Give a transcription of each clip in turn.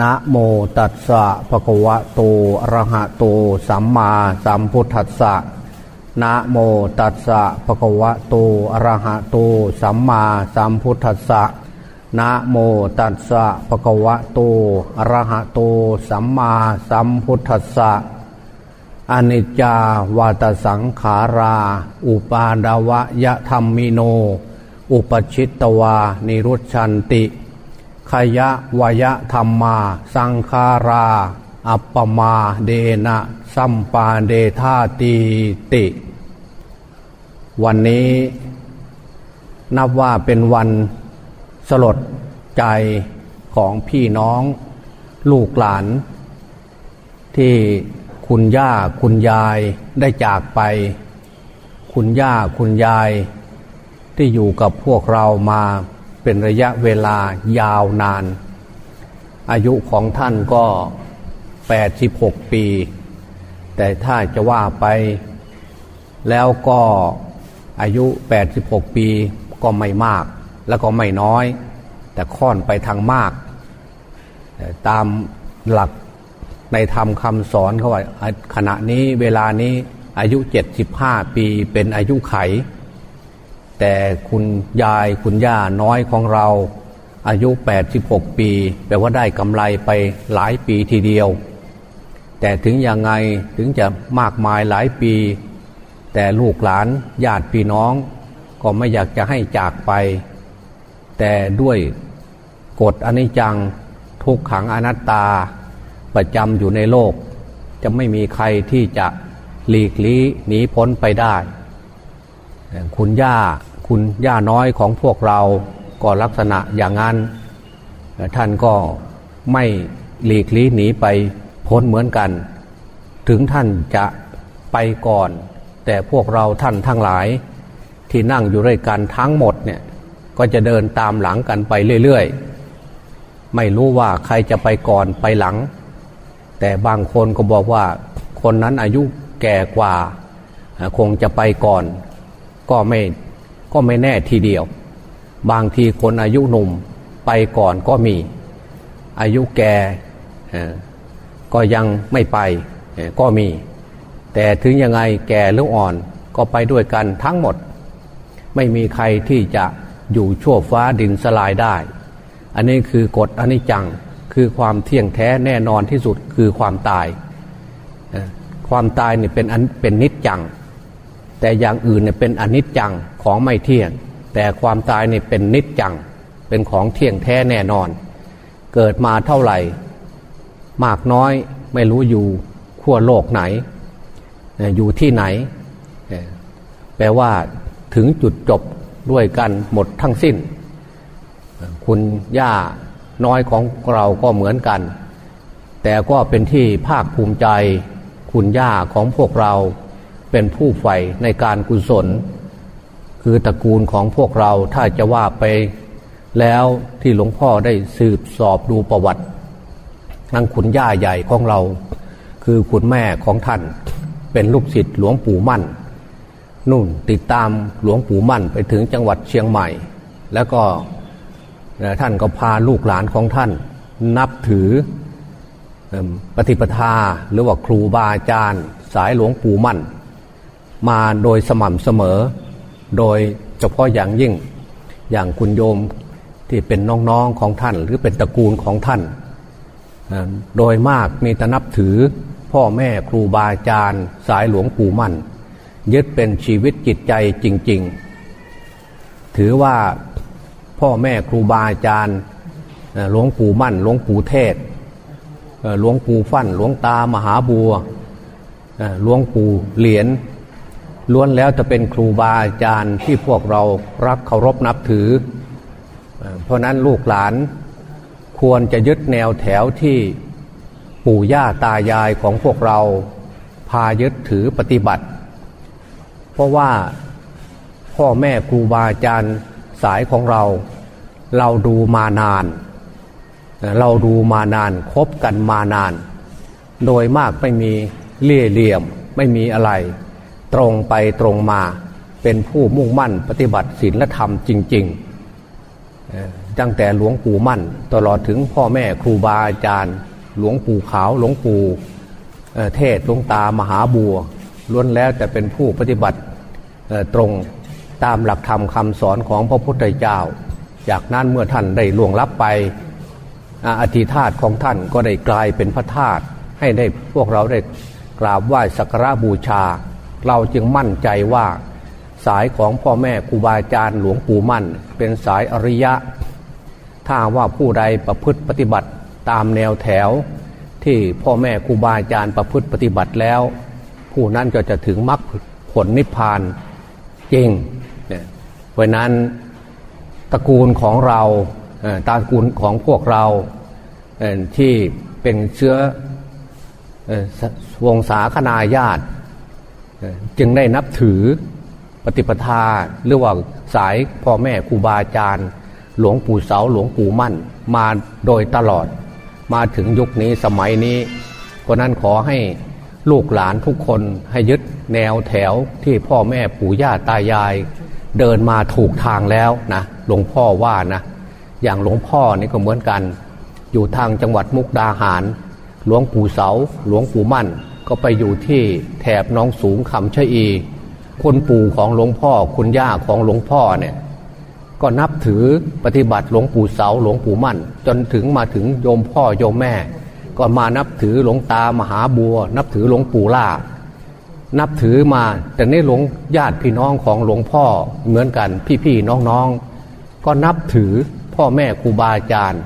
นะโมตัสสะภะคะวะโตอะระหะโต สัมมาสัมพุทธัสสะนะโมตัสสะภะคะวะโตอะระหะโต สัมมาสัมพุทธัสสะนะโมตัสสะภะคะวะโตอะระหะโต สัมมาสัมพุทธัสสะอนิจจาวาตสังขารา อุปาดาวะยะธรรมิโน อุปชิตตวา นิรุชันติ ขยะวยะธรรมา สังขารา อัปปมาเดนะสัมปาเดธาตีติ วันนี้นับว่าเป็นวันสลดใจของพี่น้องลูกหลาน ที่คุณย่าคุณยายได้จากไป คุณย่าคุณยาย ที่อยู่กับพวกเรามา เป็นระยะเวลายาวนาน อายุของท่านก็ 86 ปี แต่ถ้าจะว่าไป แล้วก็อายุ 86 ปีก็ไม่มาก แล้วก็ไม่น้อย แต่ค่อนไปทางมาก ตามหลักในธรรมคำสอนเขาว่าขณะนี้เวลานี้อายุ 75 ปีเป็นอายุไข แต่คุณยายคุณย่าน้อยของเรา อายุ 86 ปีแปลว่าได้กำไรไปหลายปีทีเดียว แต่ถึงยังไงถึงจะมากมายหลายปี แต่ลูกหลานญาติพี่น้อง ก็ไม่อยากจะให้จากไป แต่ด้วยกฎอนิจจังทุกขังอนัตตา ประจำอยู่ในโลก จะไม่มีใครที่จะหลีกลี้หนีพ้นไปได้ คุณย่า คุณย่าน้อยของพวกเราก็ลักษณะอย่างนั้น ท่านก็ไม่หลีกลี้หนีไปพ้นเหมือนกัน ถึงท่านจะไปก่อน แต่พวกเราท่านทั้งหลาย ที่นั่งอยู่ด้วยกันทั้งหมดเนี่ยก็จะเดินตามหลังกันไปเรื่อยๆ ไม่รู้ว่าใครจะไปก่อนไปหลัง แต่บางคนก็บอกว่าคนนั้นอายุแก่กว่า คงจะไปก่อน ก็ไม่ ก็ไม่แน่ทีเดียว บางทีคนอายุหนุ่มไปก่อนก็มี อายุแก่ก็ยังไม่ไปก็มี แต่ถึงยังไงแก่หรืออ่อนก็ไปด้วยกันทั้งหมด ไม่มีใครที่จะอยู่ชั่วฟ้าดินสลายได้ อันนี้คือกฎอนิจจังคือความเที่ยงแท้แน่นอนที่สุดคือความตาย ความตายเนี่ยเป็นอันเป็นนิจจัง แต่อย่างอื่นเนี่ยเป็นอนิจจังของไม่เที่ยง แต่ความตายเนี่ยเป็นนิจจัง เป็นของเที่ยงแท้แน่นอน เกิดมาเท่าไหร่ มากน้อยไม่รู้อยู่ขั้วโลกไหน อยู่ที่ไหน แปลว่าถึงจุดจบด้วยกันหมดทั้งสิ้น คุณย่าน้อยของเราก็เหมือนกัน แต่ก็เป็นที่ภาคภูมิใจ คุณย่าของพวกเรา เป็นผู้ใฝ่ในการกุศล คือตระกูลของพวกเราถ้าจะว่าไปแล้วที่หลวงพ่อได้สืบสอบดูประวัตินั่งคุณย่าใหญ่ของเรา คือคุณแม่ของท่าน เป็นลูกศิษย์หลวงปู่มั่น นุ่นติดตามหลวงปู่มั่นไปถึงจังหวัดเชียงใหม่ แล้วก็ท่านก็พาลูกหลานของท่าน นับถือปฏิปทาหรือว่าครูบาอาจารย์ สายหลวงปู่มั่น มาโดยสม่ำเสมอ โดยเฉพาะอย่างยิ่ง อย่างคุณโยมที่เป็นน้องๆของท่าน หรือเป็นตระกูลของท่าน โดยมากมีแต่นับถือพ่อแม่ครูบาอาจารย์สายหลวงปู่มั่น ยึดเป็นชีวิตจิตใจจริง ๆ ถือว่าพ่อแม่ครูบาอาจารย์หลวงปู่มั่น หลวงปู่เทศหลวงปู่ฟั่น หลวงตามหาบัวหลวงปู่เหรียญ ล้วนแล้วจะเป็นครูบาอาจารย์ที่พวกเรารักเคารพนับถือ เพราะนั้นลูกหลานควรจะยึดแนวแถวที่ปู่ย่าตายายของพวกเราพายึดถือปฏิบัติ เพราะว่าพ่อแม่ครูบาอาจารย์สายของเรา เราดูมานาน เราดูมานานคบกันมานาน โดยมากไม่มีเลี่ยเหลี่ยมไม่มีอะไร ตรงไปตรงมาเป็นผู้มุ่งมั่นปฏิบัติศีลธรรมจริงๆตั้งแต่หลวงปู่มั่น ตลอดถึงพ่อแม่ครูบาอาจารย์ หลวงปู่ขาวหลวงปู่เทศหลวงตามหาบัวล้วนแล้วแต่เป็นผู้ปฏิบัติตรงตามหลักธรรมคำสอนของพระพุทธเจ้า จากนั้นเมื่อท่านได้ล่วงลับไปอธิธาตของท่านก็ได้กลายเป็นพระธาตุให้ได้พวกเราได้กราบไหว้สักการะบูชา เราจึงมั่นใจว่าสายของพ่อแม่ครูบาอาจารย์หลวงปู่มั่น เป็นสายอริยะ ถ้าว่าผู้ใดประพฤติปฏิบัติตามแนวแถว ที่พ่อแม่ครูบาอาจารย์ประพฤติปฏิบัติแล้ว ผู้นั้นก็จะถึงมรรคผลนิพพานจริงเนี่ยเพราะนั้นตระกูลของเราตระกูลของพวกเราที่เป็นเชื้อวงศาคณาญาติ จึงได้นับถือปฏิปทาหรือว่าสายพ่อแม่ครูบาอาจารย์ หลวงปู่เสาหลวงปู่มั่น มาโดยตลอด มาถึงยุคนี้สมัยนี้ เพราะนั้นขอให้ลูกหลานทุกคนให้ยึดแนวแถวที่พ่อแม่ปู่ย่าตายาย เดินมาถูกทางแล้วนะหลวงพ่อว่านะอย่างหลวงพ่อนี่ก็เหมือนกัน อยู่ทางจังหวัดมุกดาหาร หลวงปู่เสาหลวงปู่มั่น ก็ไปอยู่ที่แถบน้องสูงคำชะอี คุณปู่ของหลวงพ่อคุณย่าของหลวงพ่อเนี่ยก็นับถือปฏิบัติหลวงปู่เสาหลวงปู่มั่น จนถึงมาถึงโยมพ่อโยมแม่ ก็มานับถือหลวงตามหาบัว นับถือหลวงปู่ล่า นับถือมาแต่นี่หลวงญาติพี่น้องของหลวงพ่อเหมือนกันพี่ๆน้องๆ ก็นับถือพ่อแม่ครูบาอาจารย์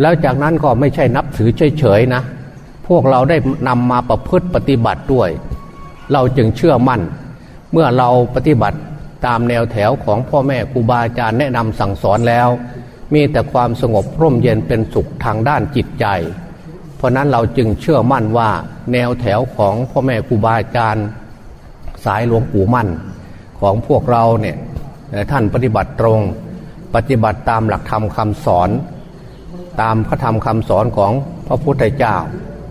แล้วจากนั้นก็ไม่ใช่นับถือเฉยๆนะ พวกเราได้นำมาประพฤติปฏิบัติด้วย เราจึงเชื่อมั่น เมื่อเราปฏิบัติตามแนวแถวของพ่อแม่ครูบาอาจารย์แนะนำสั่งสอนแล้ว มีแต่ความสงบร่มเย็นเป็นสุขทางด้านจิตใจ เพราะนั้นเราจึงเชื่อมั่นว่าแนวแถวของพ่อแม่ครูบาอาจารย์สายหลวงปู่มั่น ของพวกเราเนี่ยท่านปฏิบัติตรง ปฏิบัติตามหลักธรรมคำสอน ตามพระธรรมคำสอนของพระพุทธเจ้า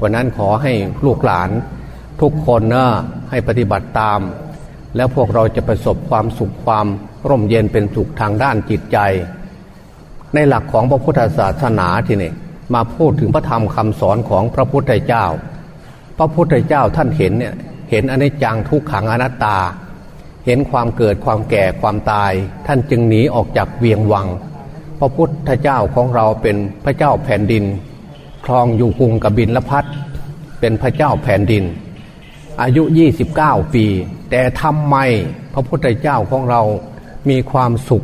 เพราะนั้นขอให้ลูกหลานทุกคนเนะให้ปฏิบัติตาม แล้วพวกเราจะประสบความสุขความร่มเย็นเป็นสุขทางด้านจิตใจ ในหลักของพระพุทธศาสนาทีนี้มาพูดถึงพระธรรมคำสอนของพระพุทธเจ้า พระพุทธเจ้าท่านเห็นเนี่ยเห็นอนิจจังทุกขังอนัตตา เห็นความเกิดความแก่ความตาย ท่านจึงหนีออกจากเวียงวัง พระพุทธเจ้าของเราเป็นพระเจ้าแผ่นดิน ครองอยู่กรุงกบินละพัดเป็นพระเจ้าแผ่นดิน อายุ 29 ปี แต่ทำไมพระพุทธเจ้าของเรามีความสุข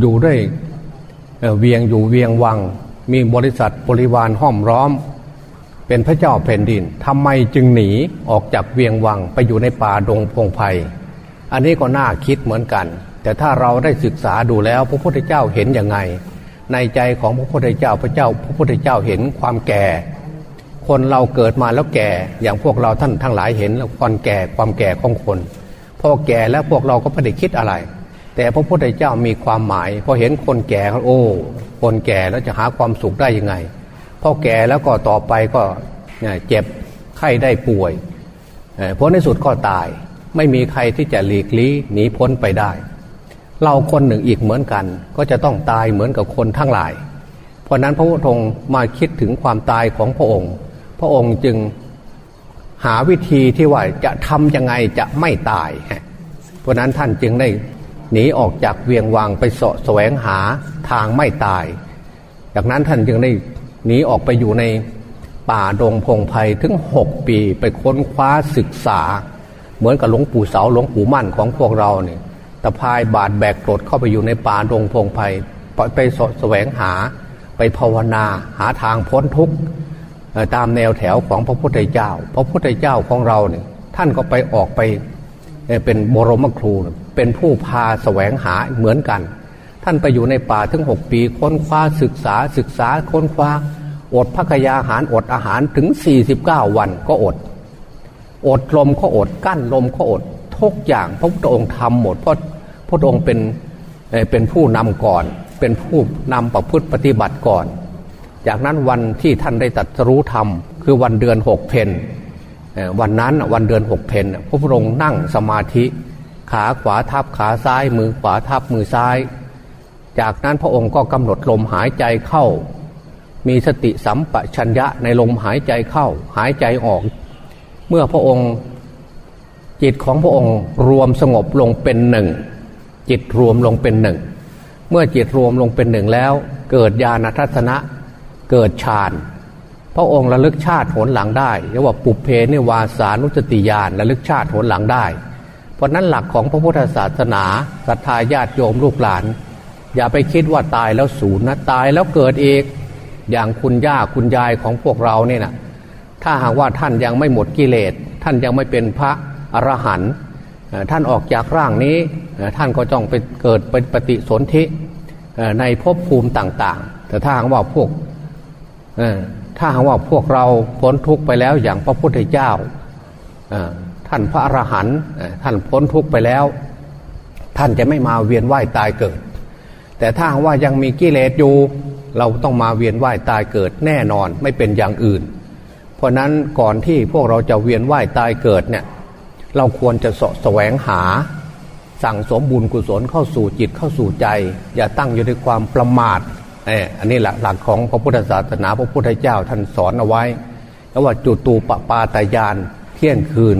อยู่ด้วยเวียงอยู่เวียงวัง มีบริษัทบริวารห้อมร้อม เป็นพระเจ้าแผ่นดินทำไมจึงหนีออกจากเวียงวังไปอยู่ในป่าดงพงไพ่อันนี้ก็น่าคิดเหมือนกัน แต่ถ้าเราได้ศึกษาดูแล้วพระพุทธเจ้าเห็นยังไง ในใจของพระพุทธเจ้าพระเจ้า พระพุทธเจ้าเห็นความแก่ คนเราเกิดมาแล้วแก่อย่างพวกเราท่านทั้งหลายเห็นแล้วความแก่ความแก่ของคนพอแก่แล้วพวกเราก็ไม่ได้คิดอะไร แต่พระพุทธเจ้ามีความหมายพอเห็นคนแก่โอ้ คนแก่แล้วจะหาความสุขได้ยังไงพอแก่แล้วก็ต่อไปก็เจ็บไข้ได้ป่วยผลในสุดก็ตาย ไม่มีใครที่จะหลีกลี่หนีพ้นไปได้ เราคนหนึ่งอีกเหมือนกัน ก็จะต้องตายเหมือนกับคนทั้งหลาย เพราะนั้นพระพุทธองค์มาคิดถึงความตายของพระองค์ พระองค์จึงหาวิธีที่ว่าจะทำยังไงจะไม่ตาย เพราะนั้นท่านจึงได้หนีออกจากเวียงวังไปสะแสวงหาทางไม่ตาย จากนั้นท่านจึงได้หนีออกไปอยู่ในป่าดงพงไพ่ถึงหกปีไปค้นคว้าศึกษา เหมือนกับหลวงปู่เสาหลวงปู่มั่นของพวกเราเนี่ย ตะพายบาดแบกกรดเข้าไปอยู่ในป่าดงพงไพ่ไปสะแสวงหาไปภาวนาหาทางพ้นทุกข์ตามแนวแถวของพระพุทธเจ้า พระพุทธเจ้าของเราเนี่ยท่านก็ไปออกไปเป็นบรมครู เป็นผู้พาแสวงหาเหมือนกัน ท่านไปอยู่ในป่าถึงหกปีค้นคว้าศึกษาศึกษาค้นคว้า อดพักยาหารอดอาหารถึง 49 วันก็อด อดลมก็อดกั้นลมก็อดทุกอย่างพระพุทธองค์ทำหมดเพราะ พระองค์เป็นเป็นผู้นำก่อน เป็นผู้นำประพฤติปฏิบัติก่อน จากนั้นวันที่ท่านได้ตัดรู้ธรรม คือวันเดือนหกเพนวันนั้นวันเดือนหกเพนพระพุทธองค์นั่งสมาธิขาขวาทับขาซ้าย มือขวาทับมือซ้าย จากนั้นพระองค์ก็กำหนดลมหายใจเข้า มีสติสัมปชัญญะในลมหายใจเข้า หายใจออก เมื่อพระองค์จิตของพระองค์รวมสงบลงเป็นหนึ่ง จิตรวมลงเป็นหนึ่ง เมื่อจิตรวมลงเป็นหนึ่งแล้ว เกิดญาณทัศนะเกิดฌานพระองค์ระลึกชาติผลหลังได้เรียกว่าปุเพนิวาสานุสติญาณระลึกชาติผลหลังได้ เพราะนั้นหลักของพระพุทธศาสนาศรัทธาญาติโยมลูกหลาน อย่าไปคิดว่าตายแล้วสูญนะตายแล้วเกิดเอกอย่างคุณย่าคุณยายของพวกเราเนี่ยนะถ้าหากว่าท่านยังไม่หมดกิเลสท่านยังไม่เป็นพระอรหันต์ ท่านออกจากร่างนี้ท่านก็ต้องไปเกิดเป็นปฏิสนธิในภพภูมิต่าง ๆ แต่ถ้าหากว่าพวกถ้าหากว่าพวกเราพ้นทุกข์ไปแล้วอย่างพระพุทธเจ้าท่านพระอรหันต์ท่านพ้นทุกข์ไปแล้ว ท่านจะไม่มาเวียนว่ายตายเกิด แต่ถ้าว่ายังมีกิเลสอยู่ เราต้องมาเวียนว่ายตายเกิดแน่นอนไม่เป็นอย่างอื่น เพราะนั้นก่อนที่พวกเราจะเวียนว่ายตายเกิดเนี่ย เราควรจะสแสวงหา สั่งสมบุญกุศลเข้าสู่จิตเข้าสู่ใจ อย่าตั้งอยู่ในความประมาทเอออันนี้แหลักหลักของพระพุทธศาสนาพระพุทธเจ้าท่านสอนเอาไว้แล้วว่าจุตูปปาตายานเที่ยงคืน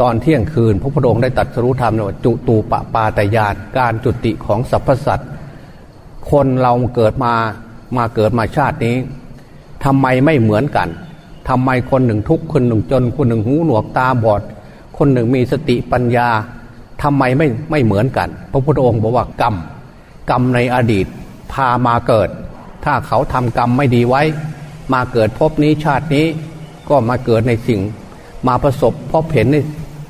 ตอนเที่ยงคืน พระพุทธองค์ได้ตัดสรุธรรมว่าจุตูปปาตายานการจุติของสรรพสัตว์คนเราเกิดมามาเกิดมาชาตินี้ทำไมไม่เหมือนกันทำไมคนหนึ่งทุกข์คนหนึ่งจนคนหนึ่งหูหนวกตาบอด คนหนึ่งมีสติปัญญาทำไมไม่ไม่เหมือนกัน พระพุทธองค์บอกว่ากรรมกรรมในอดีตพามาเกิด ถ้าเขาทำกรรมไม่ดีไว้ มาเกิดพบนี้ชาตินี้ก็มาเกิดในสิ่ง มาประสบพบเห็น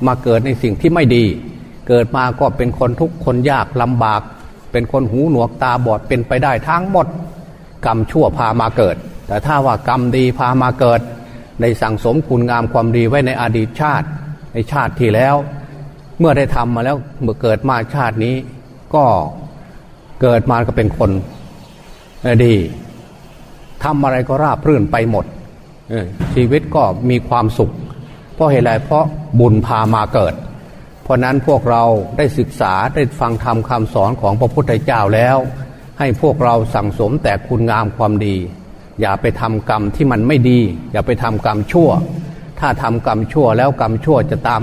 มาเกิดในสิ่งที่ไม่ดี เกิดมาก็เป็นคนทุกข์คนยากลำบาก เป็นคนหูหนวกตาบอดเป็นไปได้ทั้งหมด กรรมชั่วพามาเกิด แต่ถ้าว่ากรรมดีพามาเกิด ในสั่งสมคุณงามความดีไว้ในอดีตชาติ ในชาติที่แล้ว เมื่อได้ทำมาแล้วเมื่อเกิดมาชาตินี้ ก็เกิดมาก็เป็นคนดีทำอะไรก็ราบรื่นไปหมดชีวิตก็มีความสุข เพราะเหตุไรเพราะบุญพามาเกิด เพราะนั้นพวกเราได้ศึกษาได้ฟังธรรมคำสอนของพระพุทธเจ้าแล้ว ให้พวกเราสั่งสมแต่คุณงามความดี อย่าไปทำกรรมที่มันไม่ดี อย่าไปทำกรรมชั่ว ถ้าทำกรรมชั่วแล้วกรรมชั่วจะตาม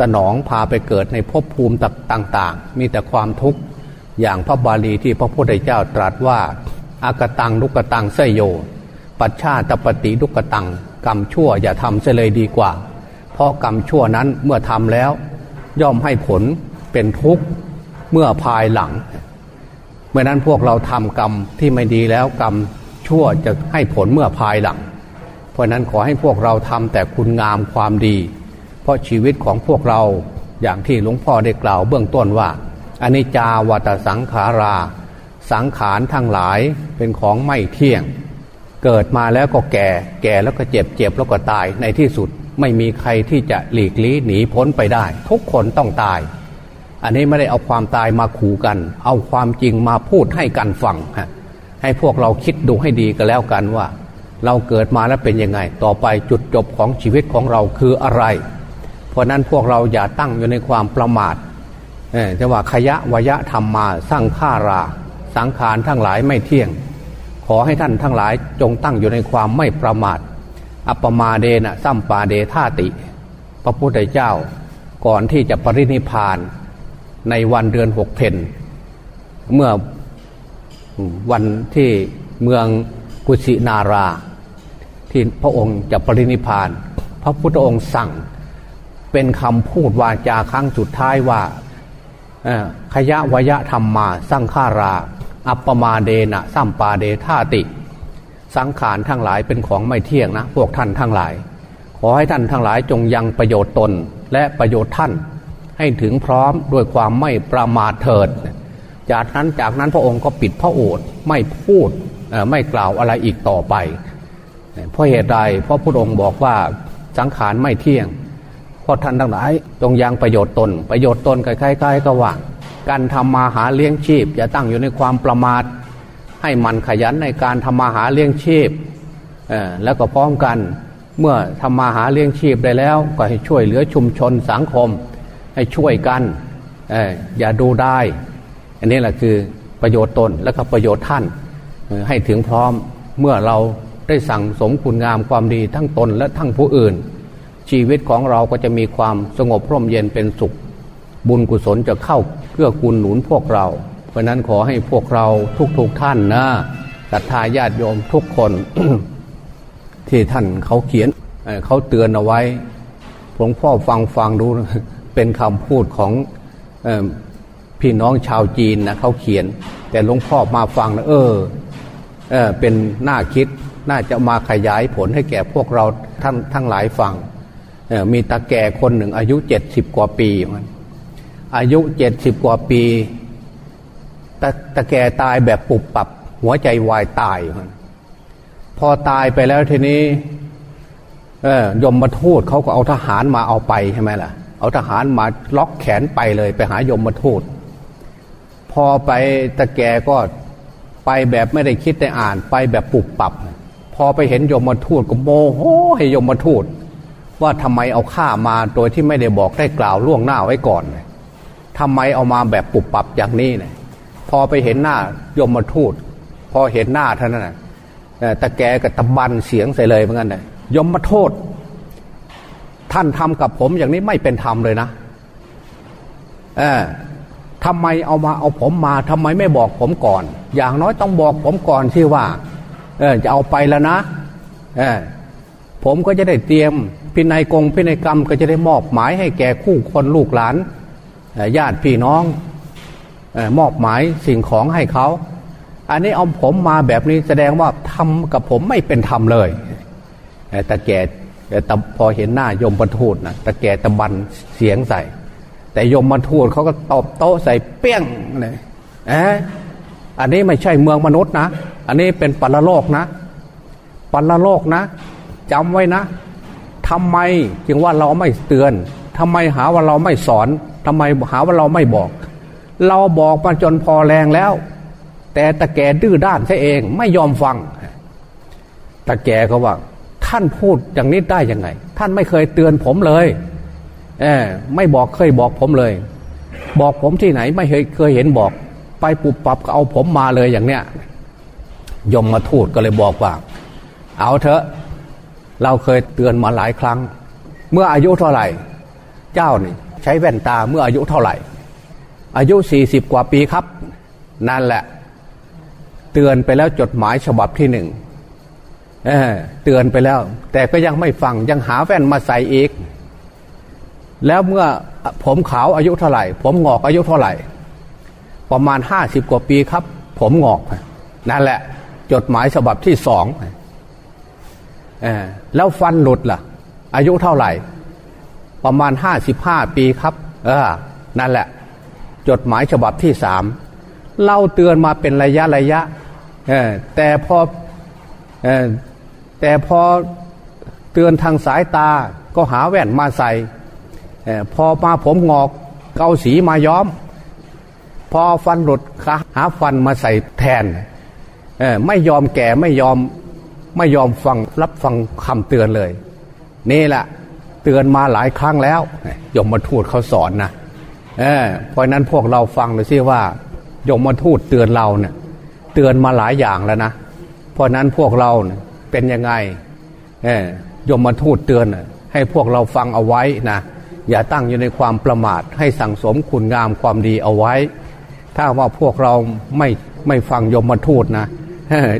สนองพาไปเกิดในภพภูมิต่าง ๆ มีแต่ความทุกข์อย่างพระบาลีที่พระพุทธเจ้าตรัสว่า อากตังลุกตังเสยโย ปัจฉาตปฏิลุกตัง กรรมชั่วอย่าทำเสเลยดีกว่า เพราะกรรมชั่วนั้นเมื่อทำแล้ว ย่อมให้ผลเป็นทุกข์เมื่อภายหลัง เมื่อนั้นพวกเราทำกรรมที่ไม่ดีแล้วกรรมชั่วจะให้ผลเมื่อภายหลัง ราะนั้นขอให้พวกเราทำแต่คุณงามความดี เพราะชีวิตของพวกเราอย่างที่หลวงพ่อได้กล่าวเบื้องต้นว่าอนิจจาวัตสังขารา สังขารทั้งหลายเป็นของไม่เที่ยง เกิดมาแล้วก็แก่ แก่แล้วก็เจ็บเจ็บแล้วก็ตายในที่สุดไม่มีใครที่จะหลีกลี่หนีพ้นไปได้ ทุกคนต้องตาย อันนี้ไม่ได้เอาความตายมาขู่กัน เอาความจริงมาพูดให้กันฟังฮะให้พวกเราคิดดูให้ดีก็แล้วกันว่า เราเกิดมาแล้วเป็นยังไง ต่อไปจุดจบของชีวิตของเราคืออะไร เพราะนั้นพวกเราอย่าตั้งอยู่ในความประมาทจะว่าขยะวยะธรรมมาสร้างฆ่ารา สังขารทั้งหลายไม่เที่ยง ขอให้ท่านทั้งหลายจงตั้งอยู่ในความไม่ประมาท อัปมาเดนะซัมปาเดธาติ พระพุทธเจ้าก่อนที่จะปรินิพานในวันเดือนหกเพนเมื่อวันที่เมืองกุสินารา ที่พระองค์จะปรินิพาน พระพุทธองค์สั่งเป็นคำพูดวาจาครั้งสุดท้ายว่าขยะวยะธรรมมาสร้างฆารา อัปปมาเดนะสัมปาเดธาติ สังขารทั้งหลายเป็นของไม่เที่ยงนะ พวกท่านทั้งหลาย ขอให้ท่านทั้งหลายจงยังประโยชน์ตนและประโยชน์ท่าน ให้ถึงพร้อมด้วยความไม่ประมาทเถิด จากนั้นจากนั้นพระองค์ก็ปิดพระโอษฐ์ไม่พูดไม่กล่าวอะไรอีกต่อไป เพราะเหตุใด เพราะพระองค์บอกว่าสังขารไม่เที่ยง เพราะท่านทั้งหลายจงยังประโยชน์ตน ประโยชน์ตนคล้ายๆก็ว่า การทำมาหาเลี้ยงชีพ อย่าตั้งอยู่ในความประมาท ให้มันขยันในการทำมาหาเลี้ยงชีพแล้วก็พร้อมกันเมื่อทำมาหาเลี้ยงชีพได้แล้ว ก็ให้ช่วยเหลือชุมชนสังคม ให้ช่วยกันอย่าดูได้ อันนี้แหละคือประโยชน์ตนและก็ประโยชน์ท่านให้ถึงพร้อมเมื่อเรา ได้สั่งสมคุณงามความดีทั้งตนและทั้งผู้อื่น ชีวิตของเราก็จะมีความสงบร่มเย็นเป็นสุข บุญกุศลจะเข้าเพื่อกุลหนุนพวกเรา เพราะนั้นขอให้พวกเราทุกๆทท่านนะศรัทธาญาติโยมทุกคนที่ท่านเขาเขียนเขาเตือนเอาไว้หลวงพ่อฟังฟังดูเป็นคำพูดของพี่น้องชาวจีนนะเขาเขียน แต่หลวงพ่อมาฟังนะเออเออเป็นหน่าคิด น่าจะมาขยายผลให้แก่พวกเราทั้งทั้งหลายฟังมีตาแก่คนหนึ่งอายุเจ็ดสิบกว่าปีมันอายุเจ็ดสิบกว่าปีตาตาแก่ตายแบบปุบปับ หัวใจวายตายมันพอตายไปแล้วทีนี้ เออยมมาทูตเขาก็เอาทหารมาเอาไปใช่ไหมล่ะ เอาทหารมาล็อกแขนไปเลยไปหายมมาทูตพอไปตะแกก็ไปแบบไม่ได้คิดได้อ่าน ไปแบบปุบปับ พอไปเห็นยมมาทูตก็โมโหให้ยมมาทูต ว่าทำไมเอาข้ามาโดยที่ไม่ได้บอกได้กล่าวล่วงหน้าไว้ก่อนทำไมเอามาแบบปุบปับอย่างนี้เนี่ยพอไปเห็นหน้ายมมาทูต พอเห็นหน้าท่านนั้นตะแกกับตะบันเสียงใส่เลยเหมือนกันเลยยมมาโทษ ท่านทำกับผมอย่างนี้ไม่เป็นธรรมเลยนะเออทำไมเอามาเอาผมมาทำไมไม่บอกผมก่อน อย่างน้อยต้องบอกผมก่อนที่ว่า เออจะเอาไปแล้วนะเออผมก็จะได้เตรียมพินัยกงพินัยกรรมก็จะได้มอบหมายให้แก่คู่คนลูกหลานญาติพี่น้องมอบหมายสิ่งของให้เขา อันนี้เอาผมมาแบบนี้แสดงว่าทำกับผมไม่เป็นธรรมเลยตะแก่แต่พอเห็นหน้ายมบรรทูดนะแตะแก่ตะบันเสียงใส่ แต่ยมบรรทูดเขาก็ตอบโต๊ะใส่เปี้ยงเลยเอออันนี้ไม่ใช่เมืองมนุษย์นะ อันนี้เป็นปัลโลกนะ ปัลโลกนะจำไว้นะทำไมจึงว่าเราไม่เตือนทำไมหาว่าเราไม่สอนทำไมหาว่าเราไม่บอก เราบอกมาจนพอแรงแล้ว แต่ตะแกดื้อด้านซะเองไม่ยอมฟังตะแกเขาว่า ท่านพูดอย่างนี้ได้ยังไง ท่านไม่เคยเตือนผมเลยเออไม่บอกเคยบอกผมเลย บอกผมที่ไหนไม่เคยเคยเห็นบอก ไปปุบปับก็เอาผมมาเลยอย่างเนี้ย ยมมาทูดก็เลยบอกว่า เอาเถอะเราเคยเตือนมาหลายครั้ง เมื่ออายุเท่าไหร่ เจ้านี่ใช้แว่นตาเมื่ออายุเท่าไหร่ อายุสี่สิบกว่าปีครับ นั่นแหละ เตือนไปแล้วจดหมายฉบับที่หนึ่งเเตือนไปแล้ว แต่ก็ยังไม่ฟังยังหาแว่นมาใส่อีก แล้วเมื่อผมขาวอายุเท่าไหร่ ผมงอกอายุเท่าไหร่ ประมาณห้าสิบกว่าปีครับ ผมงอกนั่นแหละ จดหมายฉบับที่สองแล้วฟันหลุดล่ะ อายุเท่าไหร่ ประมาณห้าสิบห้าปีครับ เออ นั่นแหละ จดหมายฉบับที่สามเล่าเตือนมาเป็นระยะระยะแต่พอแต่พอเตือนทางสายตาก็หาแว่นมาใส่พอมาผมงอกเกาสีมาย้อม พอฟันหลุดหาฟันมาใส่แทน ไม่ยอมแก่ไม่ยอมไม่ยอมฟังรับฟังคำเตือนเลย นี่แหละเตือนมาหลายครั้งแล้วยมมาทูดเขาสอนนะเเพราะนั้นพวกเราฟังเลยสิว่ายมมาทูดเตือนเราเนี่ย เตือนมาหลายอย่างแล้วนะเพราะนั้นพวกเราเป็นยังไงยมมาทูตเตือนให้พวกเราฟังเอาไว้นะอย่าตั้งอยู่ในความประมาท ให้สั่งสมคุณงามความดีเอาไว้ ถ้าว่าพวกเราไม่ไม่ฟังยมมาทูตนะ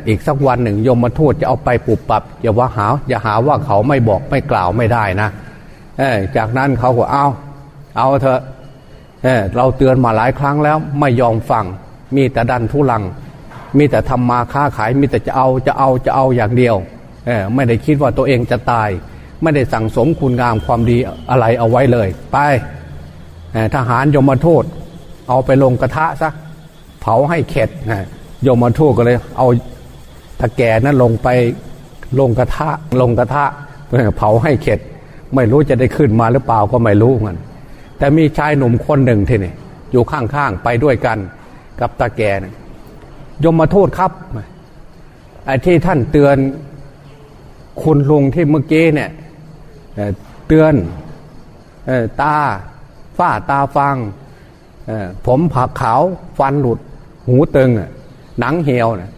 อีกสักวันหนึ่งยมมาทูตจะเอาไปปุบปับอย่าว่าหาอย่าหาว่าเขาไม่บอกไม่กล่าวไม่ได้นะจากนั้นเขาก็เอาเอาเถอะเเราเตือนมาหลายครั้งแล้วไม่ยอมฟังมีแต่ดันทุลัง มีแต่ทำมาค้าขาย มีแต่จะเอาจะเอาจะเอาอย่างเดียวไม่ได้คิดว่าตัวเองจะตาย ไม่ได้สั่งสมคุณงามความดีอะไรเอาไว้เลย ไปทหารยมโทษ เอาไปลงกระทะซะเผาให้เข็ด ยมโทษก็เลย เอาตะแก่นั้นลงไปลงกระทะลงกระทะเผาให้เข็ด ไม่รู้จะได้ขึ้นมาหรือเปล่าก็ไม่รู้มันแต่มีชายหนุ่มคนหนึ่งที่นี่อยู่ข้างๆไปด้วยกันกับตาแกนยมมาโทษครับไอ้ที่ท่านเตือนคุณลุงที่เมื่อกี้เนี่ยเตือนตาฝ้าตาฟังผมผักขาวฟันหลุด หูตึง หนังเหี่ยวนะ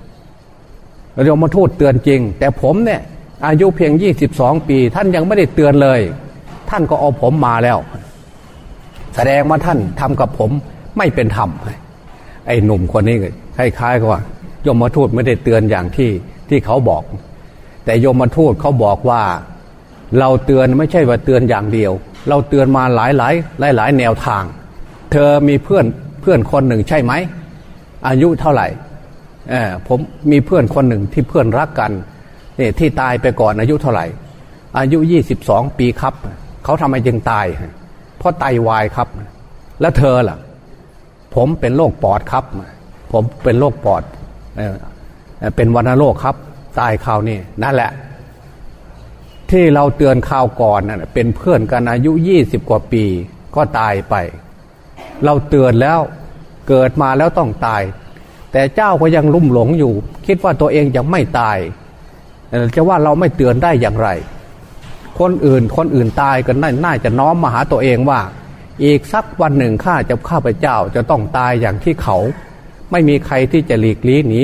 โยมาทูตเตือนจริง แต่ผมเนี่ยอายุเพียงยี่สิบสองปี ท่านยังไม่ได้เตือนเลย ท่านก็เอาผมมาแล้ว แสดงว่าท่านทำกับผมไม่เป็นธรรมไอ้หนุ่มคนนี้คล้ายๆกับว่ายมทูตไม่ได้เตือนอย่างที่ที่เขาบอก แต่ยมมาทูตเขาบอกว่า เราเตือนไม่ใช่ว่าเตือนอย่างเดียว เราเตือนมาหลายหลายหลายหลายแนวทาง เธอมีเพื่อนเพื่อนคนหนึ่งใช่ไหมอายุเท่าไหร่ ผมมีเพื่อนคนหนึ่งที่เพื่อนรักกันนี่ที่ตายไปก่อนอายุเท่าไหร่ อายุยี่สิบสองปีครับ เขาทำไมจึงตาย เพราะไตาวายครับ แล้วเธอล่ะ ผมเป็นโรคปอดครับ ผมเป็นโรคปอดเป็นวัณโรคครับ ตายคราวนี้นั่นแหละ ที่เราเตือนข่าวก่อนน่ะเป็นเพื่อนกันอายุยี่สิบกว่าปีก็ตายไป เราเตือนแล้วเกิดมาแล้วต้องตาย แต่เจ้าก็ยังลุ่มหลงอยู่ คิดว่าตัวเองยังไม่ตายจะว่าเราไม่เตือนได้อย่างไร คนอื่นคนอื่นตายกันน่าจะน้อมมาหาตัวเองว่า อีกสักวันหนึ่งข้าจะข้าพเจ้าจะต้องตายอย่างที่เขา ไม่มีใครที่จะหลีกลี่หนี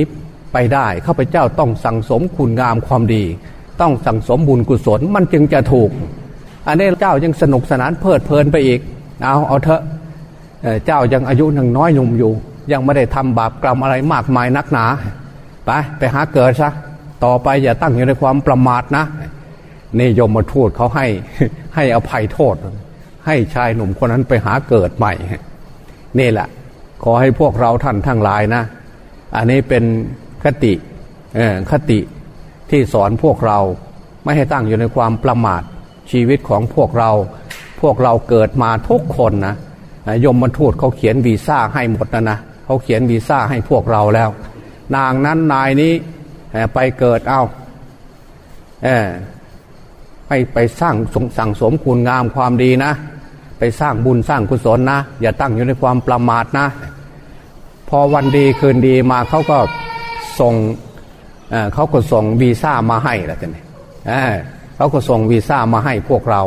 ไปได้ข้าพเจ้าต้องสั่งสมคุณงามความดี ต้องสั่งสมบุญกุศลมันจึงจะถูก อันนี้เจ้ายังสนุกสนานเพลิดเพลินไปอีก เอาเอาเถอะเจ้ายังอายุยังน้อยหนุ่มอยู่ ยังไม่ได้ทำบาปกรรมอะไรมากมายนักหนา ไปไปหาเกิดซะต่อไปอย่าตั้งอยู่ในความประมาทนะนี่ยมมาทูตเขาให้ให้อภัยโทษ ให้ชายหนุ่มคนนั้นไปหาเกิดใหม่นี่แหละ ขอให้พวกเราท่านทั้งหลายนะ อันนี้เป็นคติคติที่สอนพวกเราไม่ให้ตั้งอยู่ในความประมาทชีวิตของพวกเรา พวกเราเกิดมาทุกคนนะยมบรรทุเขาเขียนวีซ่าให้หมดนะนะ เขาเขียนวีซ่าให้พวกเราแล้ว นางนั้นนายนี้ไปเกิดเอาเออให้ไปสร้างสั่งสมคุณงามความดีนะ ไปสร้างบุญสร้างกุศลนะ อย่าตั้งอยู่ในความประมาทนะ พอวันดีคืนดีมาเขาก็ส่งเเขาก็ส่งวีซ่ามาให้แล้วจะเนี่ยเขาก็ส่งวีซ่ามาให้พวกเรา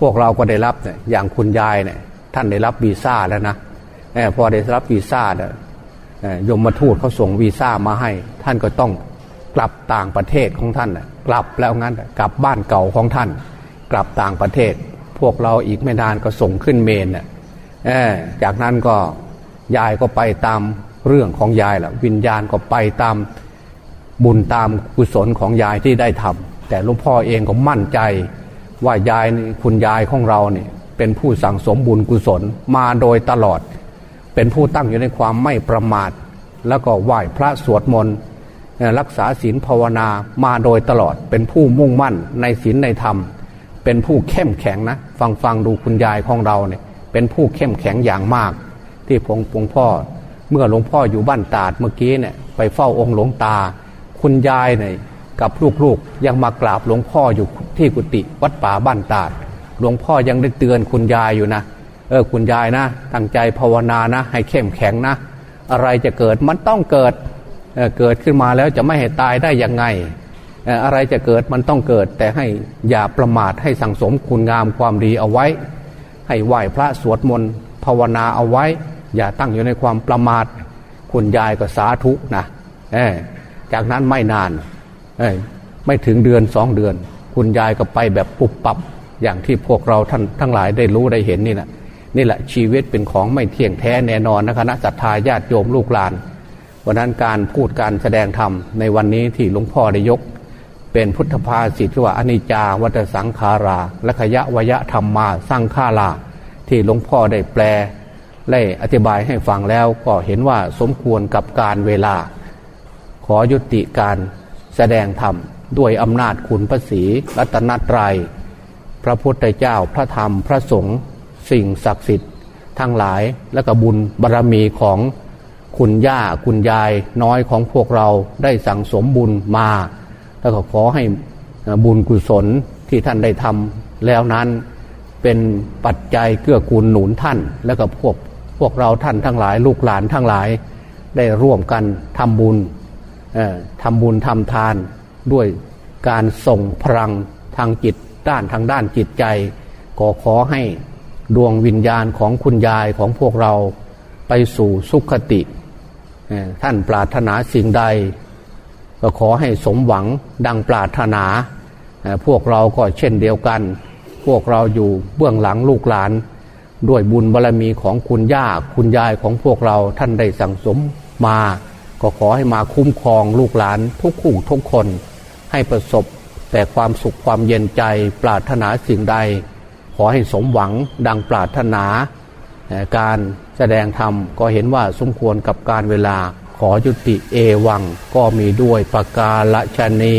พวกเราก็ได้รับเนี่ยอย่างคุณยายเนี่ยท่านได้รับวีซ่าแล้วนะ พอได้รับวีซ่าเนี่ยยมมาทูตเขาส่งวีซ่ามาให้ ท่านก็ต้องกลับต่างประเทศของท่านกลับแล้วงั้นกลับบ้านเก่าของท่าน กลับต่างประเทศ พวกเราอีกไม่นานก็ส่งขึ้นเมนเนี่ยจากนั้นก็ยายก็ไปตามเรื่องของยายละวิญญาณก็ไปตามบุญตามกุศลของยายที่ได้ทำแต่หลวงพ่อเองก็มั่นใจ ว่ายายคุณยายของเราเนี่ยเป็นผู้สั่งสมบุญกุศลมาโดยตลอด เป็นผู้ตั้งอยู่ในความไม่ประมาท แล้วก็ไหว้พระสวดมนต์รักษาศีลภาวนามาโดยตลอด เป็นผู้มุ่งมั่นในศีลในธรรม เป็นผู้เข้มแข็งนะ ฟังฟังดูคุณยายของเราเนี่ย เป็นผู้เข้มแข็งอย่างมาก ที่พงพงพ่อ เมื่อหลวงพ่ออยู่บ้านตาดเมื่อกี้เนี่ยไปเฝ้าองค์หลวงตา คุณยายเนี่ยกับลูกๆ ยังมากราบหลวงพ่ออยู่ที่กุฏิวัดป่าบ้านตาด หลวงพ่อยังได้เตือนคุณยายอยู่นะ เออคุณยายนะ ตั้งใจภาวนานะ ให้เข้มแข็งนะ อะไรจะเกิดมันต้องเกิดเกิดขึ้นมาแล้วจะไม่ให้ตายได้ยังไง อะไรจะเกิดมันต้องเกิด แต่ให้อย่าประมาทให้สั่งสมคุณงามความดีเอาไว้ ให้ไหว้พระสวดมนต์ภาวนาเอาไว้ อย่าตั้งอยู่ในความประมาท คุณยายก็สาธุนะจากนั้นไม่นานไม่ถึงเดือนสองเดือน คุณยายก็ไปแบบปุบปับอย่างที่พวกเราท่านทั้งหลายได้รู้ได้เห็นนี่แหละ นี่แหละชีวิตเป็นของไม่เที่ยงแท้แน่นอนนะคณะศรัทธาญาติโยมลูกหลานวันนั้นการพูดการแสดงธรรมในวันนี้ที่หลวงพ่อได้ยก เป็นพุทธภาษิตที่ว่าอนิจจาวัตสังขาราและขยะวยะธรรมมาสร้างฆาลาที่หลวงพ่อได้แปลได้อธิบายให้ฟังแล้วก็เห็นว่าสมควรกับการเวลา ขอยุติการแสดงธรรมด้วยอำนาจคุณพระศีรัตนตรยัยพระพุทธเจ้าพระธรรมพระสงฆ์ สิ่งศักดิ์สิทธิ์ทั้งหลายและกบุญบารรมีของคุณย่าคุณยายน้อยของพวกเราได้สั่งสมบุญมา แล้วก็ขอให้บุญกุศลที่ท่านได้ทำแล้วนั้นเป็นปัจจัยเกื้อกูลหนุนท่าน แล้วก็พวกพวกเราท่านทั้งหลาย ลูกหลานทั้งหลาย ได้ร่วมกันทำบุญทำบุญทำทานด้วยการส่งพลังทางจิตด้านทางด้านจิตใจ ก็ขอให้ ดวงวิญญาณของคุณยายของพวกเราไปสู่สุขติ ท่านปรารถนาสิ่งใด ก็ขอให้สมหวังดังปรารถนา พวกเราก็เช่นเดียวกัน พวกเราอยู่เบื้องหลังลูกหลาน ด้วยบุญบารรมีของคุณย่าคุณยายของพวกเราท่านได้สั่งสมมา ก็ขอให้มาคุ้มครองลูกหลานทุกคู่ทุกคน ให้ประสบแต่ความสุขความเย็นใจปรารถนาสิ่งใด ขอให้สมหวังดังปรารถนา การแสดงธรรมก็เห็นว่าสมควรกับการเวลาขอจุติเอวังก็มีด้วยประกาศชนี